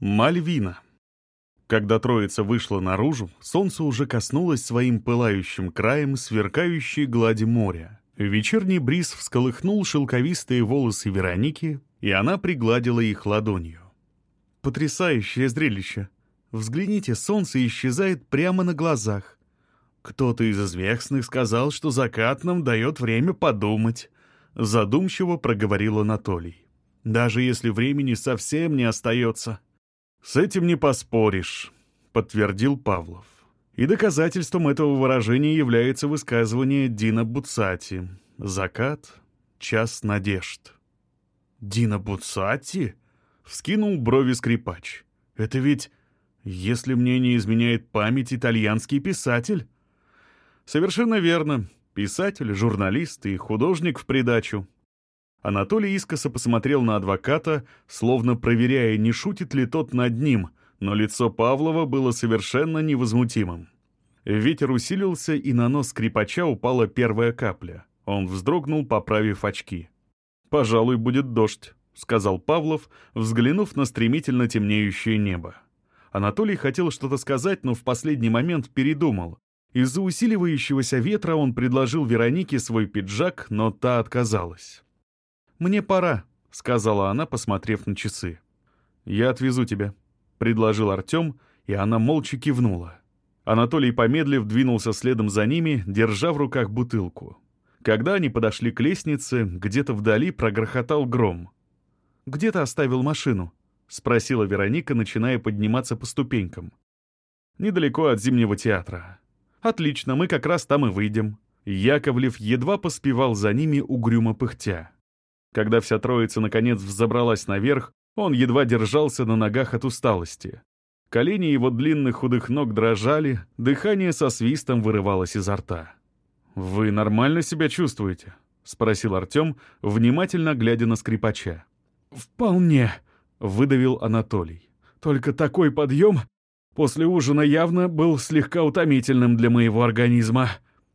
Мальвина. Когда троица вышла наружу, солнце уже коснулось своим пылающим краем сверкающей глади моря. Вечерний бриз всколыхнул шелковистые волосы Вероники, и она пригладила их ладонью. Потрясающее зрелище. Взгляните, солнце исчезает прямо на глазах. Кто-то из известных сказал, что закат нам дает время подумать. Задумчиво проговорил Анатолий. Даже если времени совсем не остается. «С этим не поспоришь», — подтвердил Павлов. И доказательством этого выражения является высказывание Дина Буцати «Закат — час надежд». «Дина Буцати?» — вскинул брови скрипач. «Это ведь, если мне не изменяет память, итальянский писатель?» «Совершенно верно. Писатель, журналист и художник в придачу. Анатолий искоса посмотрел на адвоката, словно проверяя, не шутит ли тот над ним, но лицо Павлова было совершенно невозмутимым. Ветер усилился, и на нос скрипача упала первая капля. Он вздрогнул, поправив очки. «Пожалуй, будет дождь», — сказал Павлов, взглянув на стремительно темнеющее небо. Анатолий хотел что-то сказать, но в последний момент передумал. Из-за усиливающегося ветра он предложил Веронике свой пиджак, но та отказалась. «Мне пора», — сказала она, посмотрев на часы. «Я отвезу тебя», — предложил Артем, и она молча кивнула. Анатолий, помедлив, двинулся следом за ними, держа в руках бутылку. Когда они подошли к лестнице, где-то вдали прогрохотал гром. «Где ты оставил машину?» — спросила Вероника, начиная подниматься по ступенькам. «Недалеко от Зимнего театра». «Отлично, мы как раз там и выйдем». Яковлев едва поспевал за ними угрюмо пыхтя. Когда вся троица наконец взобралась наверх, он едва держался на ногах от усталости. Колени его длинных худых ног дрожали, дыхание со свистом вырывалось изо рта. «Вы нормально себя чувствуете?» — спросил Артем, внимательно глядя на скрипача. «Вполне», — выдавил Анатолий. «Только такой подъем после ужина явно был слегка утомительным для моего организма».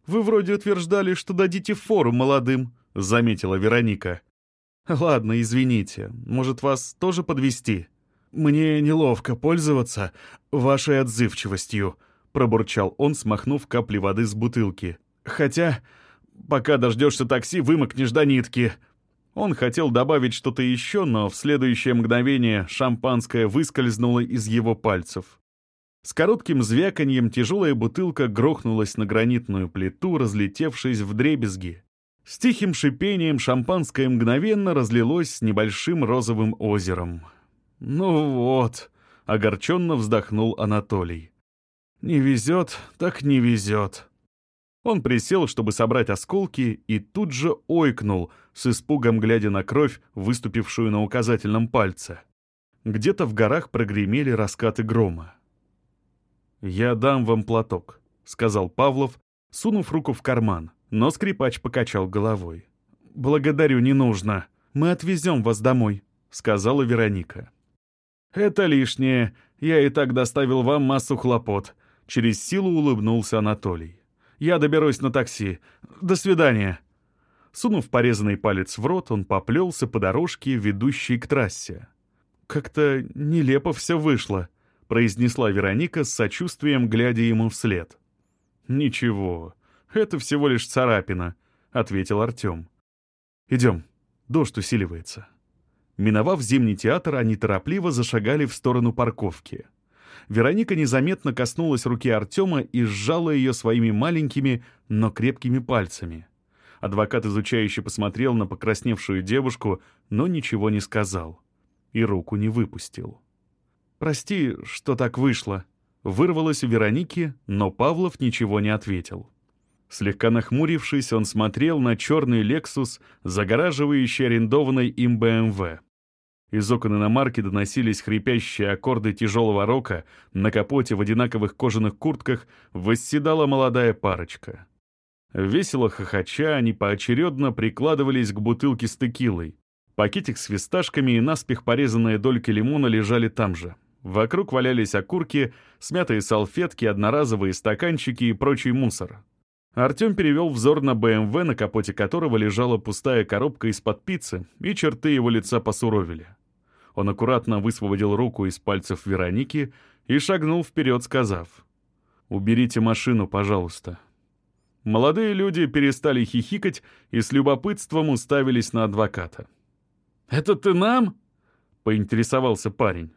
«Вы вроде утверждали, что дадите фору молодым», — заметила Вероника. «Ладно, извините. Может, вас тоже подвести? «Мне неловко пользоваться вашей отзывчивостью», — пробурчал он, смахнув капли воды с бутылки. «Хотя, пока дождешься такси, вымокнешь до нитки». Он хотел добавить что-то еще, но в следующее мгновение шампанское выскользнуло из его пальцев. С коротким звяканьем тяжелая бутылка грохнулась на гранитную плиту, разлетевшись в дребезги. С тихим шипением шампанское мгновенно разлилось с небольшим розовым озером. «Ну вот», — огорченно вздохнул Анатолий. «Не везет, так не везет». Он присел, чтобы собрать осколки, и тут же ойкнул, с испугом глядя на кровь, выступившую на указательном пальце. Где-то в горах прогремели раскаты грома. «Я дам вам платок», — сказал Павлов, сунув руку в карман. Но скрипач покачал головой. «Благодарю, не нужно. Мы отвезем вас домой», — сказала Вероника. «Это лишнее. Я и так доставил вам массу хлопот», — через силу улыбнулся Анатолий. «Я доберусь на такси. До свидания». Сунув порезанный палец в рот, он поплелся по дорожке, ведущей к трассе. «Как-то нелепо все вышло», — произнесла Вероника с сочувствием, глядя ему вслед. «Ничего, «Это всего лишь царапина», — ответил Артем. «Идем, дождь усиливается». Миновав зимний театр, они торопливо зашагали в сторону парковки. Вероника незаметно коснулась руки Артема и сжала ее своими маленькими, но крепкими пальцами. Адвокат изучающе посмотрел на покрасневшую девушку, но ничего не сказал. И руку не выпустил. «Прости, что так вышло», — вырвалось у Вероники, но Павлов ничего не ответил. Слегка нахмурившись, он смотрел на черный «Лексус», загораживающий арендованный им БМВ. Из окон иномарки доносились хрипящие аккорды тяжелого рока, на капоте в одинаковых кожаных куртках восседала молодая парочка. Весело хохоча, они поочередно прикладывались к бутылке с текилой. Пакетик с фисташками и наспех порезанные дольки лимона лежали там же. Вокруг валялись окурки, смятые салфетки, одноразовые стаканчики и прочий мусор. Артем перевел взор на БМВ, на капоте которого лежала пустая коробка из-под пиццы, и черты его лица посуровили. Он аккуратно высвободил руку из пальцев Вероники и шагнул вперед, сказав «Уберите машину, пожалуйста». Молодые люди перестали хихикать и с любопытством уставились на адвоката. «Это ты нам?» — поинтересовался парень.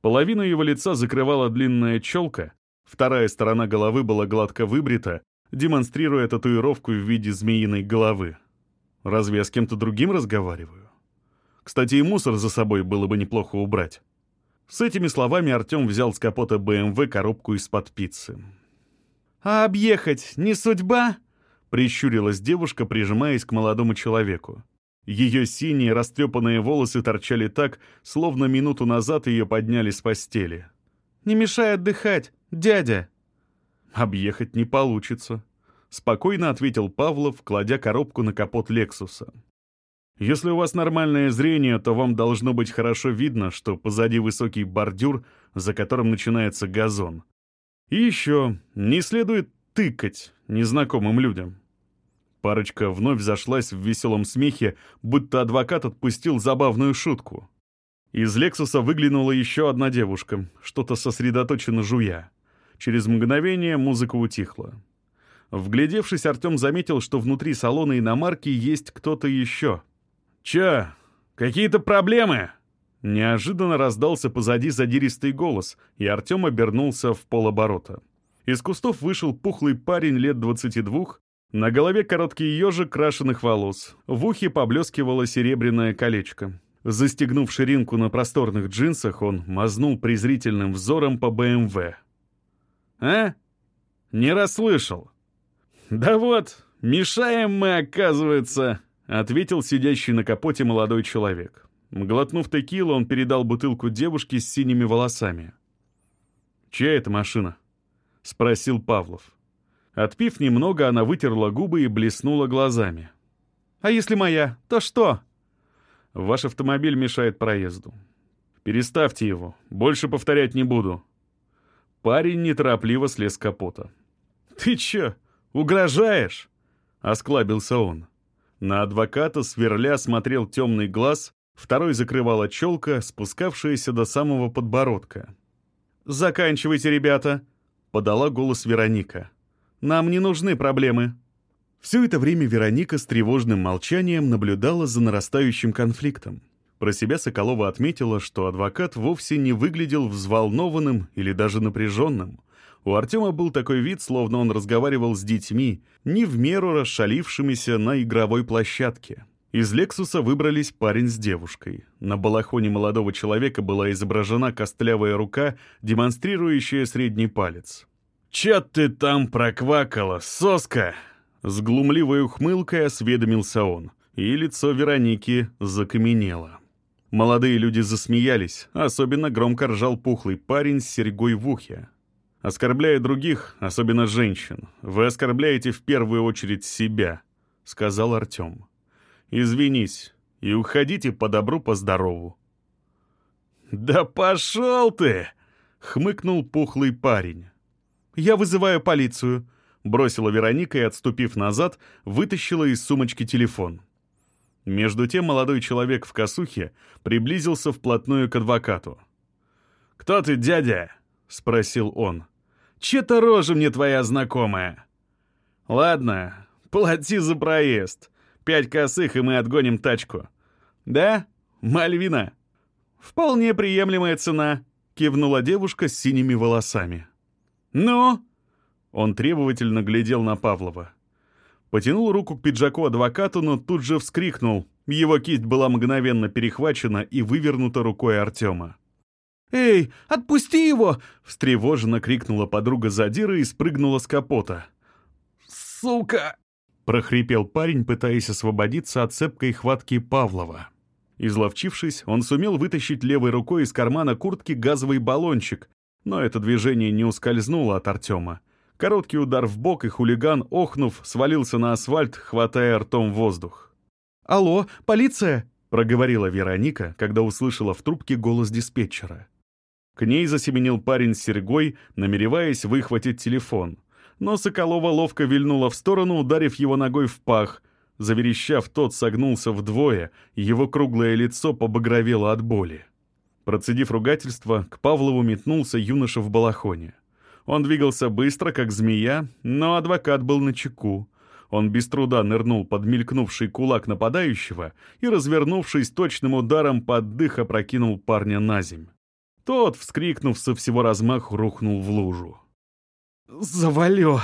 Половину его лица закрывала длинная челка, вторая сторона головы была гладко выбрита, демонстрируя татуировку в виде змеиной головы. Разве я с кем-то другим разговариваю? Кстати, и мусор за собой было бы неплохо убрать. С этими словами Артем взял с капота БМВ коробку из-под пиццы. «А объехать не судьба?» — прищурилась девушка, прижимаясь к молодому человеку. Ее синие растрепанные волосы торчали так, словно минуту назад ее подняли с постели. «Не мешай отдыхать, дядя!» «Объехать не получится», — спокойно ответил Павлов, кладя коробку на капот «Лексуса». «Если у вас нормальное зрение, то вам должно быть хорошо видно, что позади высокий бордюр, за которым начинается газон. И еще, не следует тыкать незнакомым людям». Парочка вновь зашлась в веселом смехе, будто адвокат отпустил забавную шутку. Из «Лексуса» выглянула еще одна девушка, что-то сосредоточенно жуя. Через мгновение музыка утихла. Вглядевшись, Артем заметил, что внутри салона иномарки есть кто-то еще. «Че, какие-то проблемы?» Неожиданно раздался позади задиристый голос, и Артем обернулся в полоборота. Из кустов вышел пухлый парень лет двадцати двух, на голове короткий ежик крашеных волос, в ухе поблескивало серебряное колечко. Застегнув ширинку на просторных джинсах, он мазнул презрительным взором по БМВ. «А? Не расслышал?» «Да вот, мешаем мы, оказывается», — ответил сидящий на капоте молодой человек. Глотнув текилу, он передал бутылку девушке с синими волосами. «Чья это машина?» — спросил Павлов. Отпив немного, она вытерла губы и блеснула глазами. «А если моя, то что?» «Ваш автомобиль мешает проезду. Переставьте его, больше повторять не буду». Парень неторопливо слез с капота. «Ты чё, угрожаешь?» — осклабился он. На адвоката сверля смотрел темный глаз, второй закрывала челка, спускавшаяся до самого подбородка. «Заканчивайте, ребята!» — подала голос Вероника. «Нам не нужны проблемы!» Все это время Вероника с тревожным молчанием наблюдала за нарастающим конфликтом. Про себя Соколова отметила, что адвокат вовсе не выглядел взволнованным или даже напряженным. У Артема был такой вид, словно он разговаривал с детьми, не в меру расшалившимися на игровой площадке. Из «Лексуса» выбрались парень с девушкой. На балахоне молодого человека была изображена костлявая рука, демонстрирующая средний палец. «Чё ты там проквакала, соска?» С глумливой ухмылкой осведомился он, и лицо Вероники закаменело. Молодые люди засмеялись, особенно громко ржал пухлый парень с серьгой в ухе. «Оскорбляя других, особенно женщин, вы оскорбляете в первую очередь себя», — сказал Артем. «Извинись и уходите по добру, по здорову». «Да пошел ты!» — хмыкнул пухлый парень. «Я вызываю полицию», — бросила Вероника и, отступив назад, вытащила из сумочки телефон. Между тем молодой человек в косухе приблизился вплотную к адвокату. «Кто ты, дядя?» — спросил он. «Че-то рожа мне твоя знакомая». «Ладно, плати за проезд. Пять косых, и мы отгоним тачку». «Да? Мальвина?» «Вполне приемлемая цена», — кивнула девушка с синими волосами. «Ну?» Он требовательно глядел на Павлова. Потянул руку к пиджаку адвокату, но тут же вскрикнул. Его кисть была мгновенно перехвачена и вывернута рукой Артема. «Эй, отпусти его!» — встревоженно крикнула подруга задира и спрыгнула с капота. «Сука!» — прохрипел парень, пытаясь освободиться от цепкой хватки Павлова. Изловчившись, он сумел вытащить левой рукой из кармана куртки газовый баллончик, но это движение не ускользнуло от Артема. Короткий удар в бок, и хулиган, охнув, свалился на асфальт, хватая ртом воздух. «Алло, полиция!» — проговорила Вероника, когда услышала в трубке голос диспетчера. К ней засеменил парень с серьгой, намереваясь выхватить телефон. Но Соколова ловко вильнула в сторону, ударив его ногой в пах. Заверещав, тот согнулся вдвое, его круглое лицо побагровело от боли. Процедив ругательство, к Павлову метнулся юноша в балахоне. Он двигался быстро, как змея, но адвокат был на чеку. Он без труда нырнул под мелькнувший кулак нападающего и, развернувшись точным ударом под дых, опрокинул парня на земь. Тот, вскрикнув со всего размаху, рухнул в лужу. «Завалю!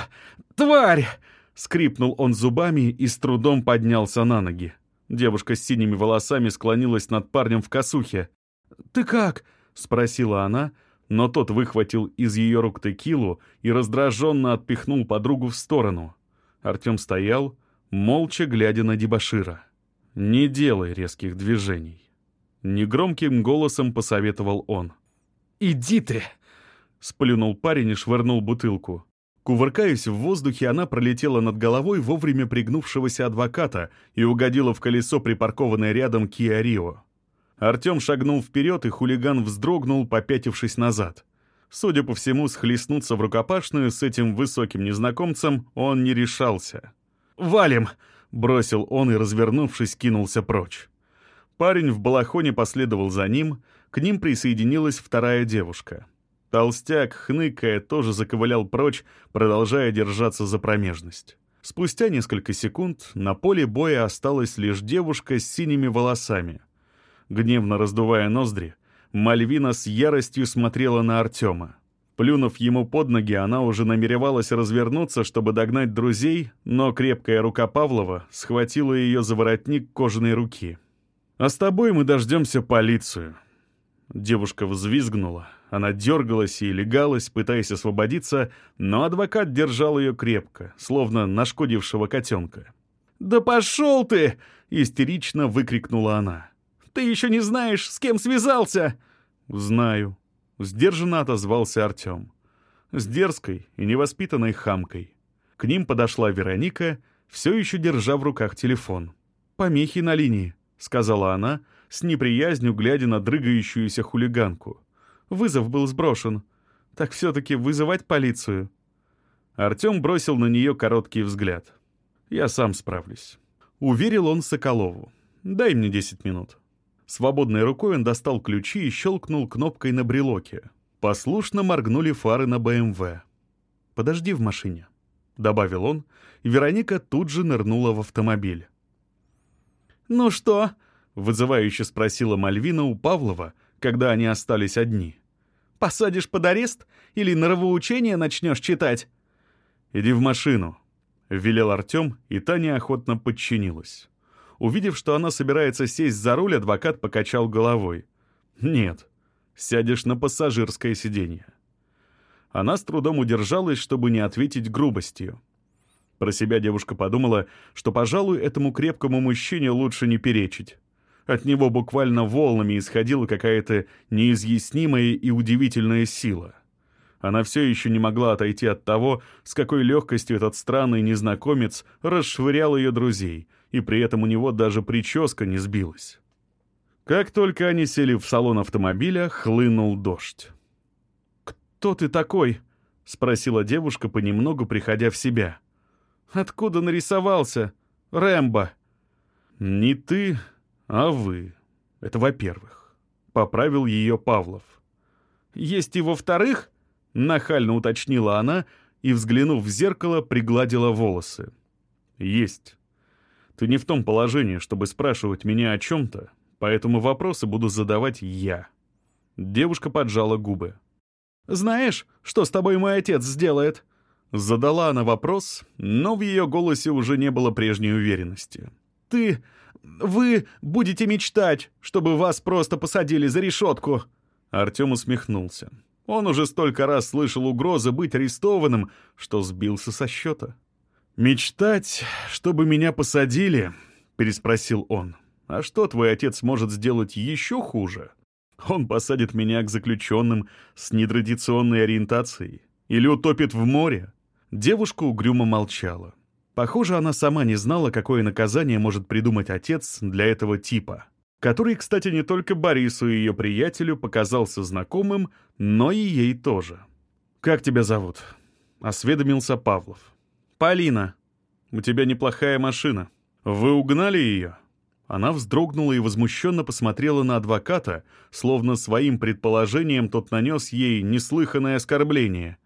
Тварь!» — скрипнул он зубами и с трудом поднялся на ноги. Девушка с синими волосами склонилась над парнем в косухе. «Ты как?» — спросила она, но тот выхватил из ее рук текилу и раздраженно отпихнул подругу в сторону. Артем стоял, молча глядя на дебошира. «Не делай резких движений». Негромким голосом посоветовал он. «Иди ты!» — сплюнул парень и швырнул бутылку. Кувыркаясь в воздухе, она пролетела над головой вовремя пригнувшегося адвоката и угодила в колесо, припаркованное рядом Киа Рио. Артем шагнул вперед, и хулиган вздрогнул, попятившись назад. Судя по всему, схлестнуться в рукопашную с этим высоким незнакомцем он не решался. «Валим!» — бросил он и, развернувшись, кинулся прочь. Парень в балахоне последовал за ним, к ним присоединилась вторая девушка. Толстяк, хныкая, тоже заковылял прочь, продолжая держаться за промежность. Спустя несколько секунд на поле боя осталась лишь девушка с синими волосами. Гневно раздувая ноздри, Мальвина с яростью смотрела на Артема. Плюнув ему под ноги, она уже намеревалась развернуться, чтобы догнать друзей, но крепкая рука Павлова схватила ее за воротник кожаной руки. «А с тобой мы дождемся полицию». Девушка взвизгнула. Она дергалась и легалась, пытаясь освободиться, но адвокат держал ее крепко, словно нашкодившего котенка. «Да пошел ты!» — истерично выкрикнула она. «Ты еще не знаешь, с кем связался!» «Знаю», — сдержанно отозвался Артем. С дерзкой и невоспитанной хамкой. К ним подошла Вероника, все еще держа в руках телефон. «Помехи на линии», — сказала она, с неприязнью глядя на дрыгающуюся хулиганку. Вызов был сброшен. Так все-таки вызывать полицию?» Артем бросил на нее короткий взгляд. «Я сам справлюсь». Уверил он Соколову. «Дай мне 10 минут». Свободной рукой он достал ключи и щелкнул кнопкой на брелоке. Послушно моргнули фары на БМВ. «Подожди в машине», — добавил он, и Вероника тут же нырнула в автомобиль. «Ну что?» — вызывающе спросила Мальвина у Павлова, когда они остались одни. «Посадишь под арест или норовоучение начнешь читать?» «Иди в машину», — велел Артем, и та неохотно подчинилась. Увидев, что она собирается сесть за руль, адвокат покачал головой. «Нет, сядешь на пассажирское сиденье». Она с трудом удержалась, чтобы не ответить грубостью. Про себя девушка подумала, что, пожалуй, этому крепкому мужчине лучше не перечить. От него буквально волнами исходила какая-то неизъяснимая и удивительная сила. Она все еще не могла отойти от того, с какой легкостью этот странный незнакомец расшвырял ее друзей, и при этом у него даже прическа не сбилась. Как только они сели в салон автомобиля, хлынул дождь. «Кто ты такой?» — спросила девушка, понемногу приходя в себя. «Откуда нарисовался? Рэмбо?» «Не ты, а вы. Это во-первых. Поправил ее Павлов. Есть и во-вторых? Нахально уточнила она и, взглянув в зеркало, пригладила волосы. Есть. Ты не в том положении, чтобы спрашивать меня о чем-то, поэтому вопросы буду задавать я. Девушка поджала губы. «Знаешь, что с тобой мой отец сделает?» Задала она вопрос, но в ее голосе уже не было прежней уверенности. «Ты вы будете мечтать, чтобы вас просто посадили за решетку». Артем усмехнулся. Он уже столько раз слышал угрозы быть арестованным, что сбился со счета. «Мечтать, чтобы меня посадили?» — переспросил он. «А что твой отец может сделать еще хуже? Он посадит меня к заключенным с нетрадиционной ориентацией? Или утопит в море?» Девушка угрюмо молчала. Похоже, она сама не знала, какое наказание может придумать отец для этого типа, который, кстати, не только Борису и ее приятелю показался знакомым, но и ей тоже. «Как тебя зовут?» — осведомился Павлов. «Полина. У тебя неплохая машина. Вы угнали ее?» Она вздрогнула и возмущенно посмотрела на адвоката, словно своим предположением тот нанес ей неслыханное оскорбление.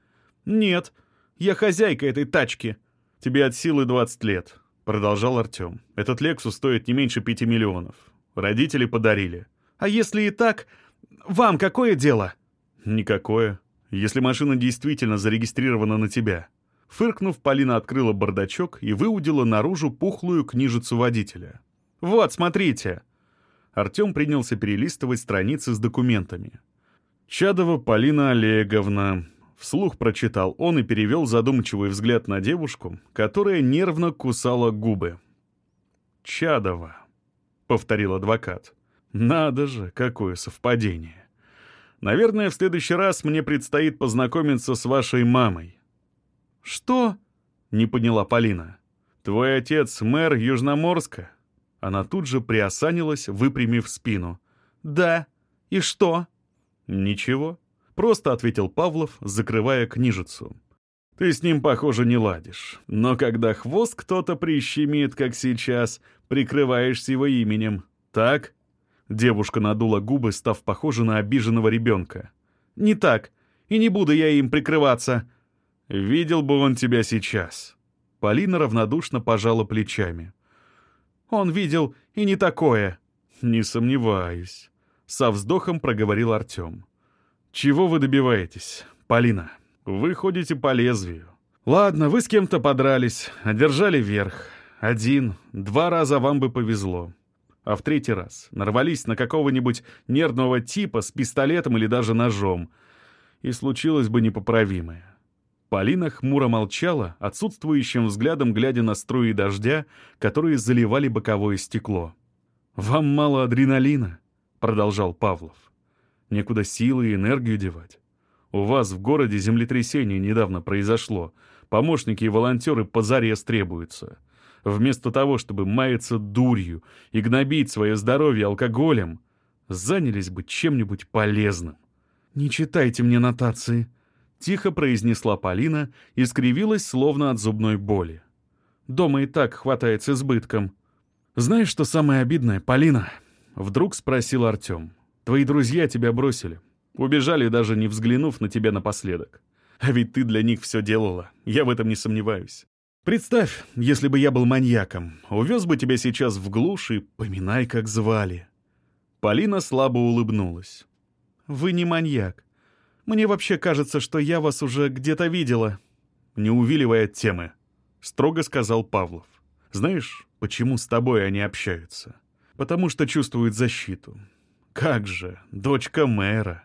«Нет, я хозяйка этой тачки». «Тебе от силы 20 лет», — продолжал Артем. «Этот Лексус стоит не меньше пяти миллионов. Родители подарили». «А если и так, вам какое дело?» «Никакое. Если машина действительно зарегистрирована на тебя». Фыркнув, Полина открыла бардачок и выудила наружу пухлую книжицу водителя. «Вот, смотрите!» Артем принялся перелистывать страницы с документами. «Чадова Полина Олеговна», — вслух прочитал он и перевел задумчивый взгляд на девушку, которая нервно кусала губы. «Чадова», — повторил адвокат. «Надо же, какое совпадение. Наверное, в следующий раз мне предстоит познакомиться с вашей мамой». «Что?» — не поняла Полина. «Твой отец мэр Южноморска?» Она тут же приосанилась, выпрямив спину. «Да. И что?» «Ничего», — просто ответил Павлов, закрывая книжицу. «Ты с ним, похоже, не ладишь. Но когда хвост кто-то прищемит, как сейчас, прикрываешься его именем. Так?» Девушка надула губы, став похожа на обиженного ребенка. «Не так. И не буду я им прикрываться». «Видел бы он тебя сейчас». Полина равнодушно пожала плечами. Он видел и не такое». «Не сомневаюсь», — со вздохом проговорил Артем. «Чего вы добиваетесь, Полина? Вы ходите по лезвию. Ладно, вы с кем-то подрались, одержали верх. Один, два раза вам бы повезло. А в третий раз нарвались на какого-нибудь нервного типа с пистолетом или даже ножом. И случилось бы непоправимое. Полина хмуро молчала, отсутствующим взглядом глядя на струи дождя, которые заливали боковое стекло. «Вам мало адреналина», — продолжал Павлов. «Некуда силы и энергию девать. У вас в городе землетрясение недавно произошло. Помощники и волонтеры позарез требуются. Вместо того, чтобы маяться дурью и гнобить свое здоровье алкоголем, занялись бы чем-нибудь полезным». «Не читайте мне нотации», Тихо произнесла Полина и скривилась, словно от зубной боли. «Дома и так хватает с избытком». «Знаешь, что самое обидное, Полина?» Вдруг спросил Артем. «Твои друзья тебя бросили. Убежали, даже не взглянув на тебя напоследок. А ведь ты для них все делала. Я в этом не сомневаюсь. Представь, если бы я был маньяком, увез бы тебя сейчас в глушь и поминай, как звали». Полина слабо улыбнулась. «Вы не маньяк. Мне вообще кажется, что я вас уже где-то видела». «Не увиливая от темы», — строго сказал Павлов. «Знаешь, почему с тобой они общаются? Потому что чувствуют защиту. Как же, дочка мэра.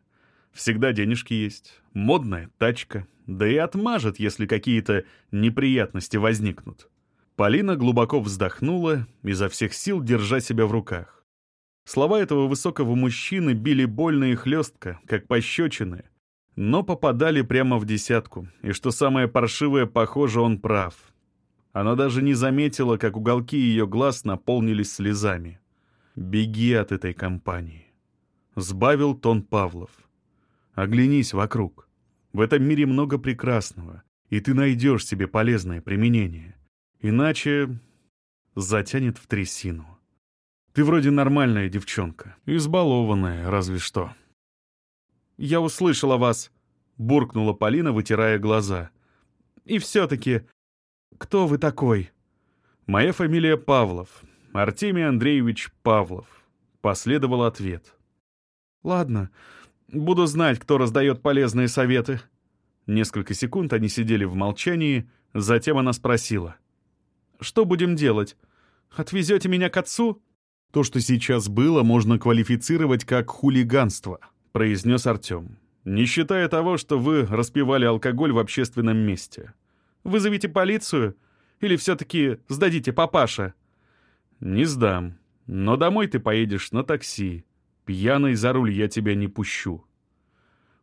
Всегда денежки есть, модная тачка, да и отмажет, если какие-то неприятности возникнут». Полина глубоко вздохнула, изо всех сил держа себя в руках. Слова этого высокого мужчины били больно и хлестко, как пощечины, но попадали прямо в десятку, и что самое паршивое, похоже, он прав. Она даже не заметила, как уголки ее глаз наполнились слезами. «Беги от этой компании», — сбавил тон Павлов. «Оглянись вокруг. В этом мире много прекрасного, и ты найдешь себе полезное применение. Иначе затянет в трясину. Ты вроде нормальная девчонка, избалованная разве что». «Я услышала вас», — буркнула Полина, вытирая глаза. «И все-таки, кто вы такой?» «Моя фамилия Павлов. Артемий Андреевич Павлов», — последовал ответ. «Ладно, буду знать, кто раздает полезные советы». Несколько секунд они сидели в молчании, затем она спросила. «Что будем делать? Отвезете меня к отцу?» «То, что сейчас было, можно квалифицировать как хулиганство», произнес Артем. «Не считая того, что вы распивали алкоголь в общественном месте. Вызовите полицию? Или все-таки сдадите папаша?» «Не сдам. Но домой ты поедешь на такси. Пьяный за руль я тебя не пущу».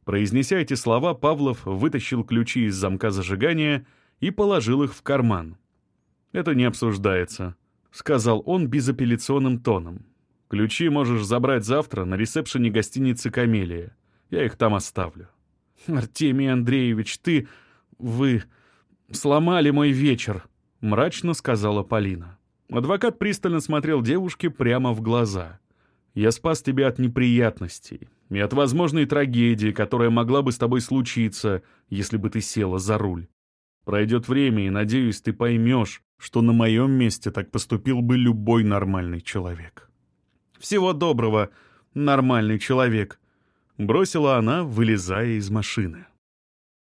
Произнеся эти слова, Павлов вытащил ключи из замка зажигания и положил их в карман. «Это не обсуждается», — сказал он безапелляционным тоном. Ключи можешь забрать завтра на ресепшене гостиницы «Камелия». Я их там оставлю». «Артемий Андреевич, ты... вы... сломали мой вечер», — мрачно сказала Полина. Адвокат пристально смотрел девушке прямо в глаза. «Я спас тебя от неприятностей и от возможной трагедии, которая могла бы с тобой случиться, если бы ты села за руль. Пройдет время, и, надеюсь, ты поймешь, что на моем месте так поступил бы любой нормальный человек». «Всего доброго, нормальный человек», — бросила она, вылезая из машины.